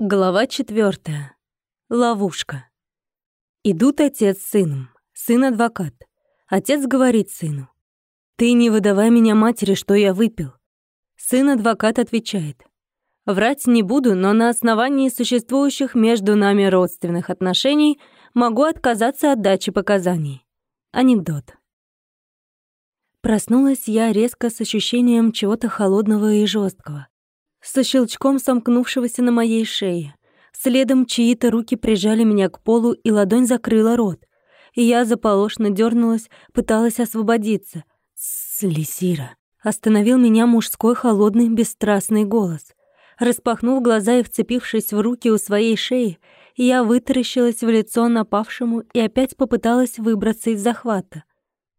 Глава четвертая. Ловушка. Идут отец с сыном. Сын адвокат. Отец говорит сыну. «Ты не выдавай меня матери, что я выпил». Сын адвокат отвечает. «Врать не буду, но на основании существующих между нами родственных отношений могу отказаться от дачи показаний». Анекдот. Проснулась я резко с ощущением чего-то холодного и жесткого со щелчком сомкнувшегося на моей шее. Следом чьи-то руки прижали меня к полу, и ладонь закрыла рот. И я заполошно дернулась, пыталась освободиться. «Слесира!» — остановил меня мужской холодный бесстрастный голос. Распахнув глаза и вцепившись в руки у своей шеи, я вытаращилась в лицо напавшему и опять попыталась выбраться из захвата.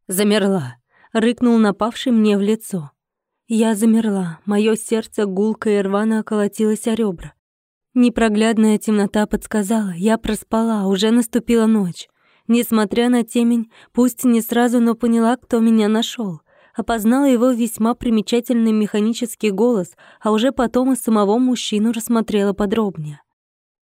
«Замерла!» — рыкнул напавший мне в лицо. Я замерла, мое сердце гулко и рвано колотилось о ребра. Непроглядная темнота подсказала, я проспала, уже наступила ночь. Несмотря на темень, пусть не сразу, но поняла, кто меня нашел. Опознала его весьма примечательный механический голос, а уже потом и самого мужчину рассмотрела подробнее.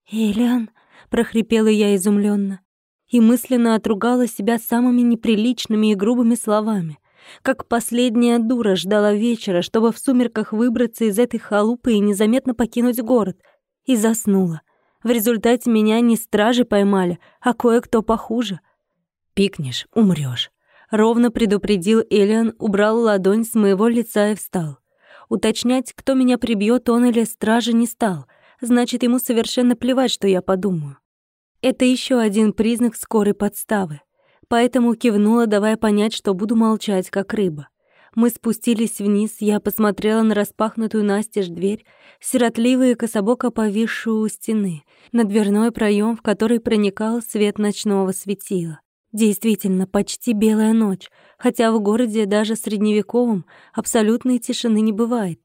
«Элиан», — прохрипела я изумленно, и мысленно отругала себя самыми неприличными и грубыми словами — как последняя дура ждала вечера, чтобы в сумерках выбраться из этой халупы и незаметно покинуть город. И заснула. В результате меня не стражи поймали, а кое-кто похуже. «Пикнешь — умрёшь», — ровно предупредил Элиан, убрал ладонь с моего лица и встал. Уточнять, кто меня прибьет, он или стражи, не стал. Значит, ему совершенно плевать, что я подумаю. Это еще один признак скорой подставы поэтому кивнула, давая понять, что буду молчать, как рыба. Мы спустились вниз, я посмотрела на распахнутую настежь дверь, сиротливо и кособоко повисшую у стены, на дверной проем, в который проникал свет ночного светила. Действительно, почти белая ночь, хотя в городе даже средневековом абсолютной тишины не бывает.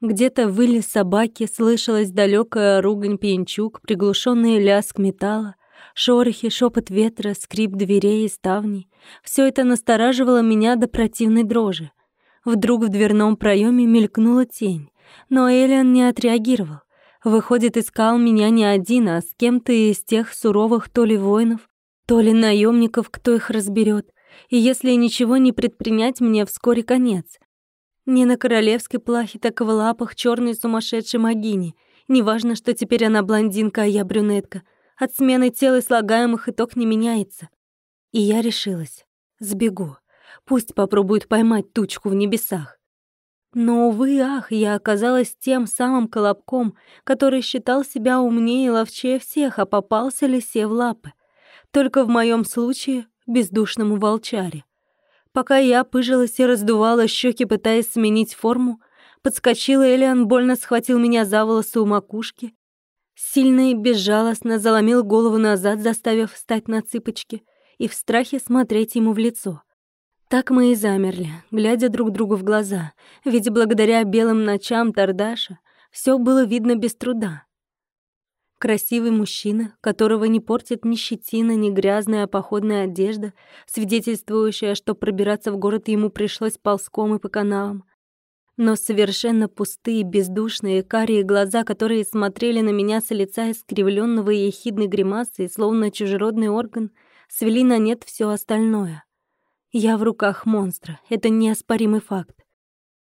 Где-то выли собаки, слышалась далекая ругань пьянчук, приглушенный лязг металла, Шорохи, шепот ветра, скрип дверей и ставней — все это настораживало меня до противной дрожи. Вдруг в дверном проеме мелькнула тень, но Элиан не отреагировал. Выходит, искал меня не один, а с кем-то из тех суровых то ли воинов, то ли наемников, кто их разберет. И если ничего не предпринять, мне вскоре конец. Не на королевской плахе, так в лапах черной сумасшедшей могини. Неважно, что теперь она блондинка, а я брюнетка — от смены тел и слагаемых итог не меняется. И я решилась. Сбегу. Пусть попробует поймать тучку в небесах. Но, увы, ах, я оказалась тем самым колобком, который считал себя умнее и ловчее всех, а попался лисе в лапы. Только в моем случае бездушному волчаре. Пока я пыжилась и раздувала щеки, пытаясь сменить форму, подскочил Элиан, больно схватил меня за волосы у макушки Сильно и безжалостно заломил голову назад, заставив встать на цыпочки и в страхе смотреть ему в лицо. Так мы и замерли, глядя друг другу в глаза, ведь благодаря белым ночам Тардаша все было видно без труда. Красивый мужчина, которого не портит ни щетина, ни грязная походная одежда, свидетельствующая, что пробираться в город ему пришлось ползком и по каналам, но совершенно пустые, бездушные, карие глаза, которые смотрели на меня с лица искривленного и ехидной гримасой, словно чужеродный орган, свели на нет все остальное. Я в руках монстра, это неоспоримый факт.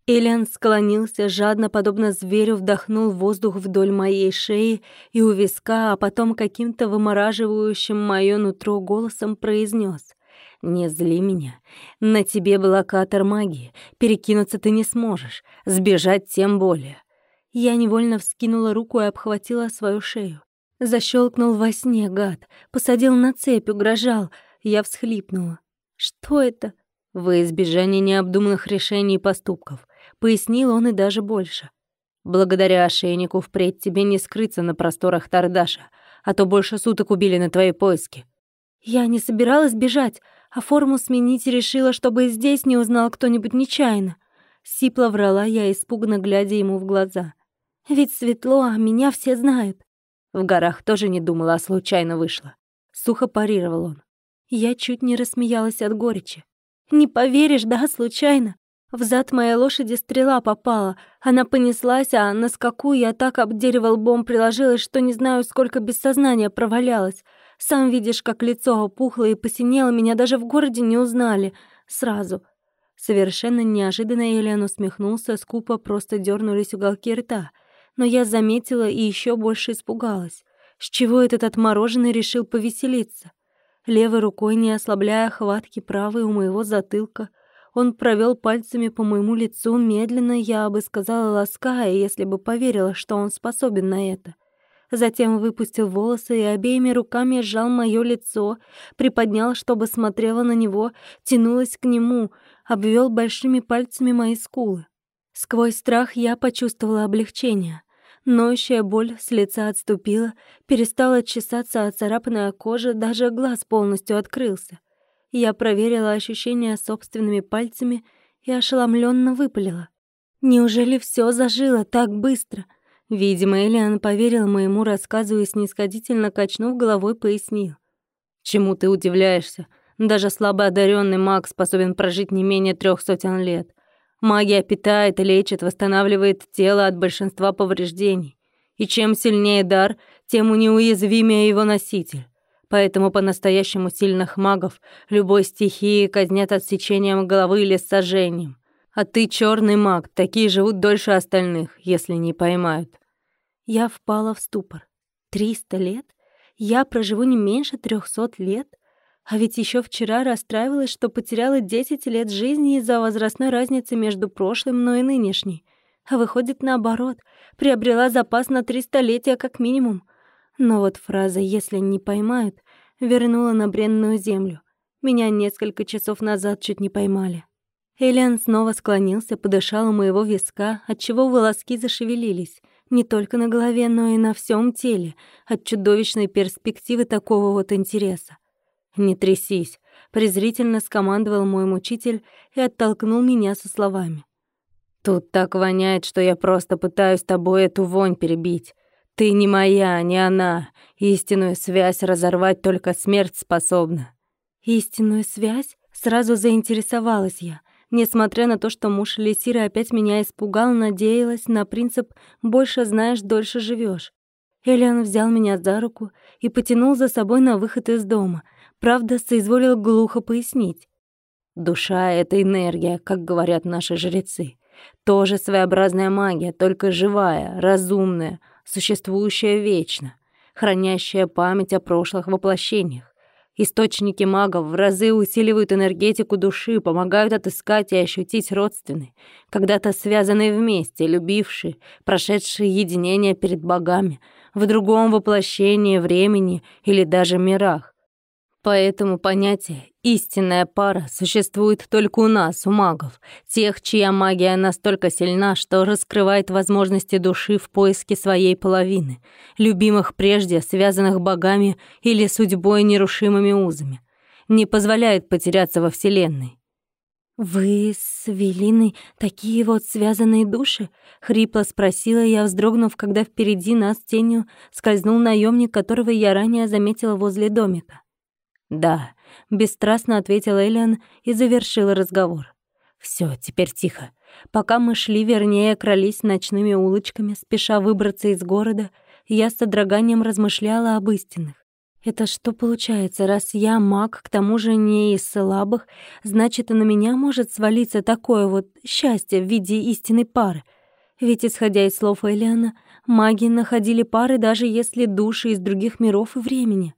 Элиан склонился, жадно, подобно зверю, вдохнул воздух вдоль моей шеи и у виска, а потом каким-то вымораживающим моё нутро голосом произнес: «Не зли меня. На тебе блокатор магии. Перекинуться ты не сможешь. Сбежать тем более». Я невольно вскинула руку и обхватила свою шею. Защелкнул во сне, гад. Посадил на цепь, угрожал. Я всхлипнула. «Что это?» «Во избежание необдуманных решений и поступков», — пояснил он и даже больше. «Благодаря ошейнику впредь тебе не скрыться на просторах Тардаша, а то больше суток убили на твои поиски». «Я не собиралась бежать а форму сменить решила, чтобы и здесь не узнал кто-нибудь нечаянно. Сипла врала я, испуганно глядя ему в глаза. Ведь светло, а меня все знают. В горах тоже не думала, а случайно вышла. Сухо парировал он. Я чуть не рассмеялась от горечи. «Не поверишь, да, случайно? В зад моей лошади стрела попала. Она понеслась, а на скаку я так об дерево лбом приложилась, что не знаю, сколько без сознания провалялась. Сам видишь, как лицо опухло и посинело, меня даже в городе не узнали. Сразу. Совершенно неожиданно Элиан усмехнулся, скупо просто дернулись уголки рта. Но я заметила и еще больше испугалась. С чего этот отмороженный решил повеселиться? Левой рукой, не ослабляя хватки правой у моего затылка — он провел пальцами по моему лицу медленно, я бы сказала, лаская, если бы поверила, что он способен на это. Затем выпустил волосы и обеими руками сжал моё лицо, приподнял, чтобы смотрела на него, тянулась к нему, обвел большими пальцами мои скулы. Сквозь страх я почувствовала облегчение. Ноющая боль с лица отступила, перестала чесаться оцарапанная кожа, даже глаз полностью открылся. Я проверила ощущения собственными пальцами и ошеломленно выпалила. Неужели все зажило так быстро? Видимо, Элиан поверил моему рассказу и снисходительно качнув головой, пояснил. «Чему ты удивляешься? Даже слабо одаренный маг способен прожить не менее трех сотен лет. Магия питает, лечит, восстанавливает тело от большинства повреждений. И чем сильнее дар, тем неуязвимее его носитель. Поэтому по-настоящему сильных магов любой стихии казнят отсечением головы или сожжением. А ты черный маг, такие живут дольше остальных, если не поймают. Я впала в ступор. Триста лет? Я проживу не меньше трехсот лет? А ведь еще вчера расстраивалась, что потеряла десять лет жизни из-за возрастной разницы между прошлым, но и нынешней. А выходит наоборот, приобрела запас на три столетия как минимум. Но вот фраза «если не поймают» вернула на бренную землю. Меня несколько часов назад чуть не поймали. Элиан снова склонился, подышал у моего виска, отчего волоски зашевелились. Не только на голове, но и на всем теле, от чудовищной перспективы такого вот интереса. «Не трясись», — презрительно скомандовал мой мучитель и оттолкнул меня со словами. «Тут так воняет, что я просто пытаюсь тобой эту вонь перебить. Ты не моя, не она. Истинную связь разорвать только смерть способна. Истинную связь? Сразу заинтересовалась я. Несмотря на то, что муж Лесиры опять меня испугал, надеялась на принцип «больше знаешь, дольше живешь. Элиан взял меня за руку и потянул за собой на выход из дома. Правда, соизволил глухо пояснить. «Душа — это энергия, как говорят наши жрецы. Тоже своеобразная магия, только живая, разумная — существующая вечно, хранящая память о прошлых воплощениях. Источники магов в разы усиливают энергетику души, помогают отыскать и ощутить родственные, когда-то связанные вместе, любившие, прошедшие единение перед богами, в другом воплощении времени или даже мирах. Поэтому понятие «истинная пара» существует только у нас, у магов, тех, чья магия настолько сильна, что раскрывает возможности души в поиске своей половины, любимых прежде, связанных богами или судьбой нерушимыми узами, не позволяет потеряться во Вселенной. «Вы с Велиной такие вот связанные души?» — хрипло спросила я, вздрогнув, когда впереди нас тенью скользнул наемник, которого я ранее заметила возле домика. «Да», — бесстрастно ответил Элиан и завершил разговор. Все, теперь тихо. Пока мы шли, вернее, крались ночными улочками, спеша выбраться из города, я с содроганием размышляла об истинных. Это что получается, раз я маг, к тому же не из слабых, значит, и на меня может свалиться такое вот счастье в виде истинной пары. Ведь, исходя из слов Элиана, маги находили пары, даже если души из других миров и времени.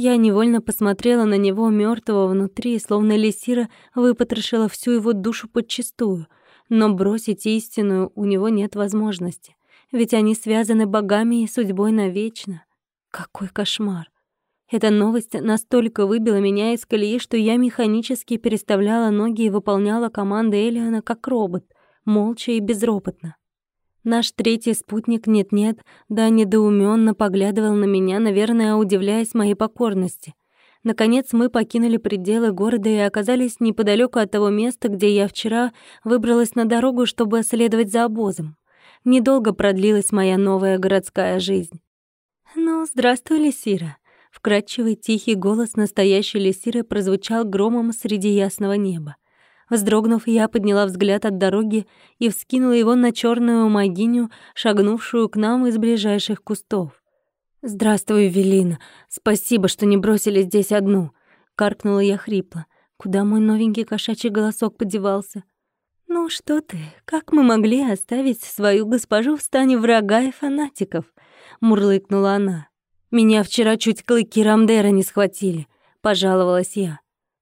Я невольно посмотрела на него мертвого внутри, словно Лисира выпотрошила всю его душу подчистую. Но бросить истинную у него нет возможности, ведь они связаны богами и судьбой навечно. Какой кошмар! Эта новость настолько выбила меня из колеи, что я механически переставляла ноги и выполняла команды Элиана как робот, молча и безропотно. Наш третий спутник нет-нет, да недоуменно поглядывал на меня, наверное, удивляясь моей покорности. Наконец мы покинули пределы города и оказались неподалеку от того места, где я вчера выбралась на дорогу, чтобы следовать за обозом. Недолго продлилась моя новая городская жизнь. «Ну, здравствуй, Лисира!» Вкрадчивый тихий голос настоящей Лисиры прозвучал громом среди ясного неба. Вздрогнув, я подняла взгляд от дороги и вскинула его на черную магиню, шагнувшую к нам из ближайших кустов. «Здравствуй, Велина. Спасибо, что не бросили здесь одну», — каркнула я хрипло. Куда мой новенький кошачий голосок подевался? «Ну что ты, как мы могли оставить свою госпожу в стане врага и фанатиков?» — мурлыкнула она. «Меня вчера чуть клыки Рамдера не схватили», — пожаловалась я.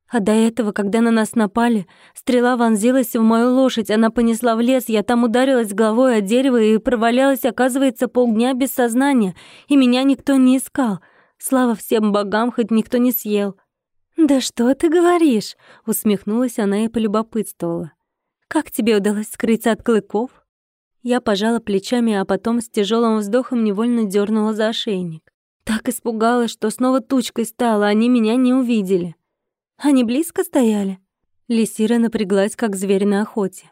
А до этого, когда на нас напали, стрела вонзилась в мою лошадь, она понесла в лес, я там ударилась головой о дерево и провалялась, оказывается, полдня без сознания, и меня никто не искал. Слава всем богам, хоть никто не съел. «Да что ты говоришь?» — усмехнулась она и полюбопытствовала. «Как тебе удалось скрыться от клыков?» Я пожала плечами, а потом с тяжелым вздохом невольно дернула за ошейник. Так испугалась, что снова тучкой стала, они меня не увидели. Они близко стояли? Лисира напряглась, как зверь на охоте.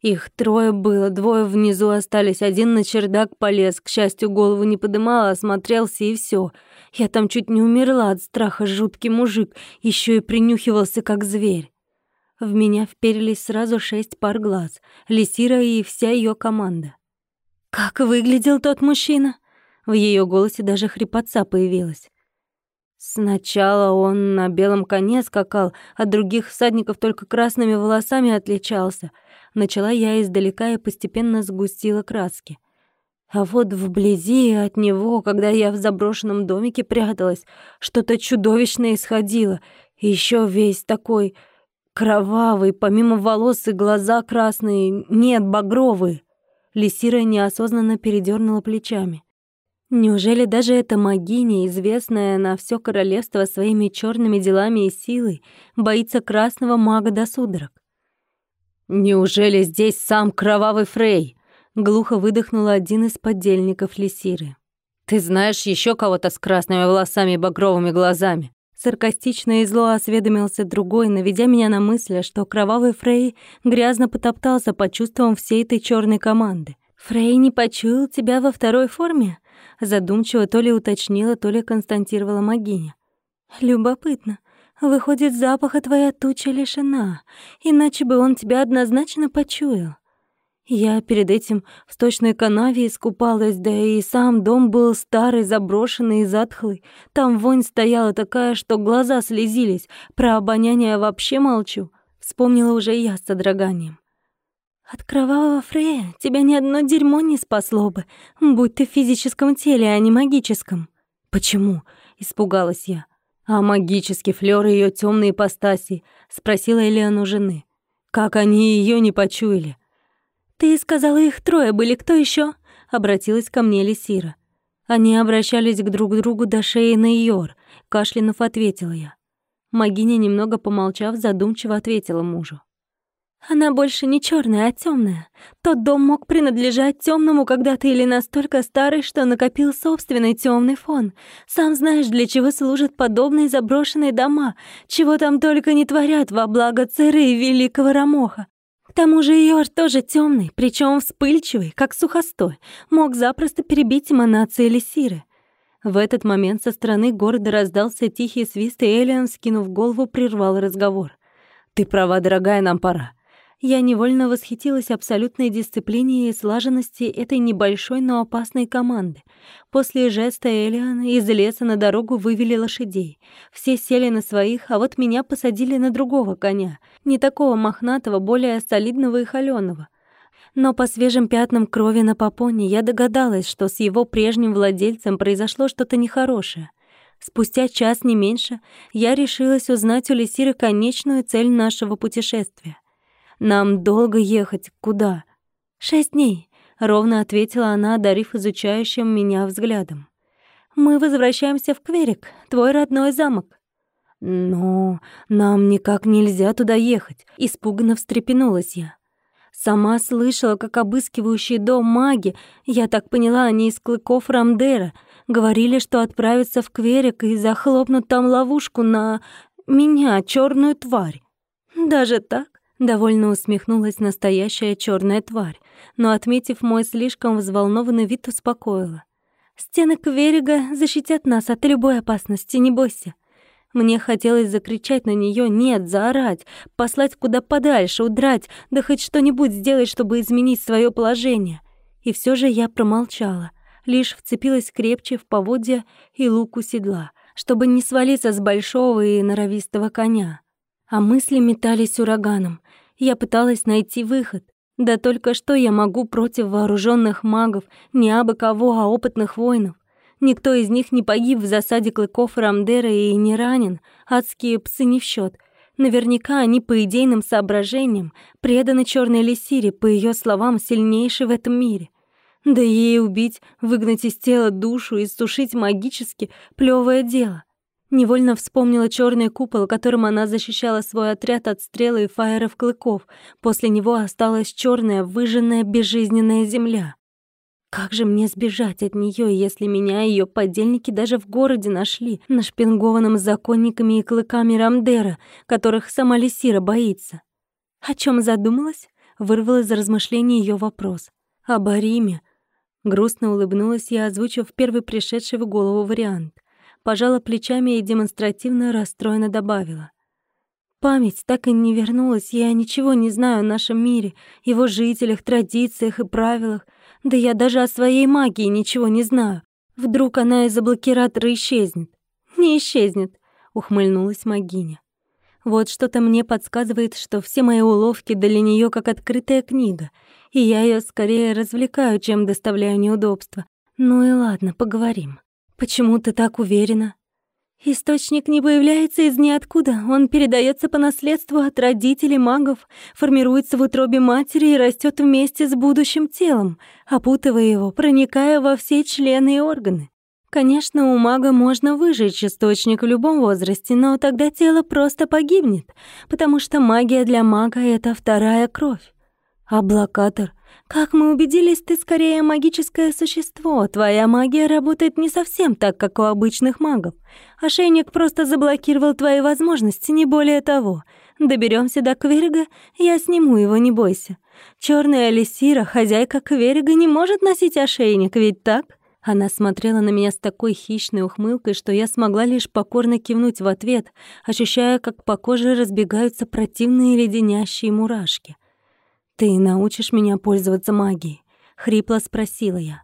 Их трое было, двое внизу остались, один на чердак полез, к счастью, голову не подымал, осмотрелся и все. Я там чуть не умерла от страха, жуткий мужик, еще и принюхивался, как зверь. В меня вперились сразу шесть пар глаз, Лисира и вся ее команда. «Как выглядел тот мужчина?» В ее голосе даже хрипотца появилась. Сначала он на белом коне скакал, от других всадников только красными волосами отличался. Начала я издалека и постепенно сгустила краски. А вот вблизи от него, когда я в заброшенном домике пряталась, что-то чудовищное исходило. И ещё весь такой кровавый, помимо волос и глаза красные, нет, багровые. Лисира неосознанно передернула плечами. Неужели даже эта магиня, известная на все королевство своими черными делами и силой, боится красного мага до судорог? «Неужели здесь сам кровавый Фрей?» — глухо выдохнула один из подельников Лисиры. «Ты знаешь еще кого-то с красными волосами и багровыми глазами?» Саркастично и зло осведомился другой, наведя меня на мысль, что кровавый Фрей грязно потоптался под чувством всей этой черной команды. «Фрей не почуял тебя во второй форме?» Задумчиво то ли уточнила, то ли констатировала Магиня. Любопытно. Выходит, запаха твоя туча лишена, иначе бы он тебя однозначно почуял. Я перед этим в сточной канаве искупалась, да и сам дом был старый, заброшенный и затхлый. Там вонь стояла такая, что глаза слезились. Про обоняние вообще молчу. Вспомнила уже я с содроганием. От кровавого Фрея тебя ни одно дерьмо не спасло бы, будь ты в физическом теле, а не магическом. Почему? испугалась я. А магический флёр и её тёмные ипостаси, спросила Элиан у жены. Как они её не почуяли? Ты сказала, их трое были, кто ещё? обратилась ко мне Лисира. Они обращались к друг другу до шеи на Йор, кашлянув ответила я. Магиня, немного помолчав, задумчиво ответила мужу. Она больше не черная, а темная. Тот дом мог принадлежать темному когда-то или настолько старый, что накопил собственный темный фон. Сам знаешь, для чего служат подобные заброшенные дома, чего там только не творят во благо церы и великого Рамоха. К тому же Йор тоже темный, причем вспыльчивый, как сухостой, мог запросто перебить эманации Элисиры. В этот момент со стороны города раздался тихий свист, и Элиан, скинув голову, прервал разговор. «Ты права, дорогая, нам пора я невольно восхитилась абсолютной дисциплине и слаженности этой небольшой, но опасной команды. После жеста Элиана из леса на дорогу вывели лошадей. Все сели на своих, а вот меня посадили на другого коня, не такого мохнатого, более солидного и холёного. Но по свежим пятнам крови на попоне я догадалась, что с его прежним владельцем произошло что-то нехорошее. Спустя час, не меньше, я решилась узнать у Лисиры конечную цель нашего путешествия. Нам долго ехать. Куда? Шесть дней, ровно ответила она, одарив изучающим меня взглядом. Мы возвращаемся в Кверик, твой родной замок. Но нам никак нельзя туда ехать, испуганно встрепенулась я. Сама слышала, как обыскивающие дом маги, я так поняла, они из клыков Рамдера, говорили, что отправятся в Кверик и захлопнут там ловушку на меня, черную тварь. Даже так? Довольно усмехнулась настоящая черная тварь, но, отметив мой слишком взволнованный вид, успокоила. «Стены Кверига защитят нас от любой опасности, не бойся. Мне хотелось закричать на нее, нет, заорать, послать куда подальше, удрать, да хоть что-нибудь сделать, чтобы изменить свое положение. И все же я промолчала, лишь вцепилась крепче в поводья и луку седла, чтобы не свалиться с большого и норовистого коня. А мысли метались ураганом. Я пыталась найти выход. Да только что я могу против вооруженных магов, не абы кого, а опытных воинов. Никто из них не погиб в засаде клыков Рамдера и не ранен. Адские псы не в счет. Наверняка они по идейным соображениям преданы черной лисире, по ее словам, сильнейшей в этом мире. Да ей убить, выгнать из тела душу и сушить магически — плевое дело. Невольно вспомнила черный купол, которым она защищала свой отряд от стрелы и фаеров клыков. После него осталась черная, выжженная, безжизненная земля. Как же мне сбежать от нее, если меня и ее подельники даже в городе нашли, нашпингованным законниками и клыками Рамдера, которых сама Лисира боится? О чем задумалась? Вырвал из размышлений ее вопрос. Об Ариме. Грустно улыбнулась я, озвучив первый пришедший в голову вариант. Пожала плечами и демонстративно расстроенно добавила. Память так и не вернулась, я ничего не знаю о нашем мире, его жителях, традициях и правилах. Да я даже о своей магии ничего не знаю. Вдруг она из-за блокиратора исчезнет. Не исчезнет, ухмыльнулась магиня. Вот что-то мне подсказывает, что все мои уловки для нее как открытая книга, и я ее скорее развлекаю, чем доставляю неудобства. Ну и ладно, поговорим. Почему ты так уверена? Источник не появляется из ниоткуда. Он передается по наследству от родителей магов, формируется в утробе матери и растет вместе с будущим телом, опутывая его, проникая во все члены и органы. Конечно, у мага можно выжечь источник в любом возрасте, но тогда тело просто погибнет, потому что магия для мага — это вторая кровь. А блокатор как мы убедились, ты скорее магическое существо. Твоя магия работает не совсем так, как у обычных магов. Ошейник просто заблокировал твои возможности, не более того. Доберемся до Кверига, я сниму его, не бойся. Черная Алисира, хозяйка Кверига, не может носить ошейник, ведь так? Она смотрела на меня с такой хищной ухмылкой, что я смогла лишь покорно кивнуть в ответ, ощущая, как по коже разбегаются противные леденящие мурашки. «Ты научишь меня пользоваться магией?» — хрипло спросила я.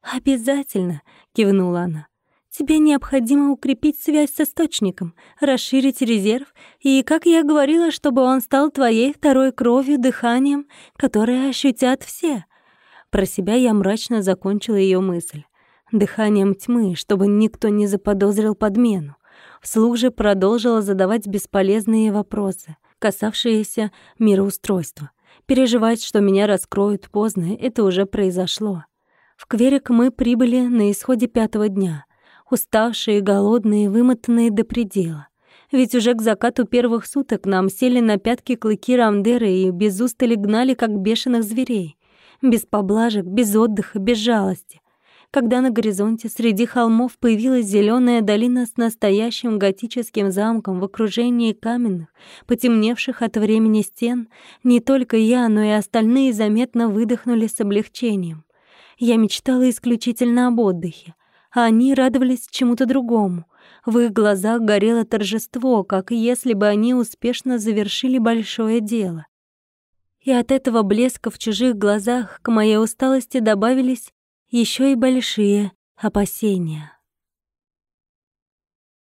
«Обязательно», — кивнула она. «Тебе необходимо укрепить связь с источником, расширить резерв и, как я говорила, чтобы он стал твоей второй кровью, дыханием, которое ощутят все». Про себя я мрачно закончила ее мысль. Дыханием тьмы, чтобы никто не заподозрил подмену. Вслух же продолжила задавать бесполезные вопросы, касавшиеся мироустройства. Переживать, что меня раскроют поздно, это уже произошло. В Кверик мы прибыли на исходе пятого дня, уставшие, голодные, вымотанные до предела. Ведь уже к закату первых суток нам сели на пятки клыки Рамдера и без устали гнали, как бешеных зверей. Без поблажек, без отдыха, без жалости когда на горизонте среди холмов появилась зеленая долина с настоящим готическим замком в окружении каменных, потемневших от времени стен, не только я, но и остальные заметно выдохнули с облегчением. Я мечтала исключительно об отдыхе, а они радовались чему-то другому. В их глазах горело торжество, как если бы они успешно завершили большое дело. И от этого блеска в чужих глазах к моей усталости добавились еще и большие опасения.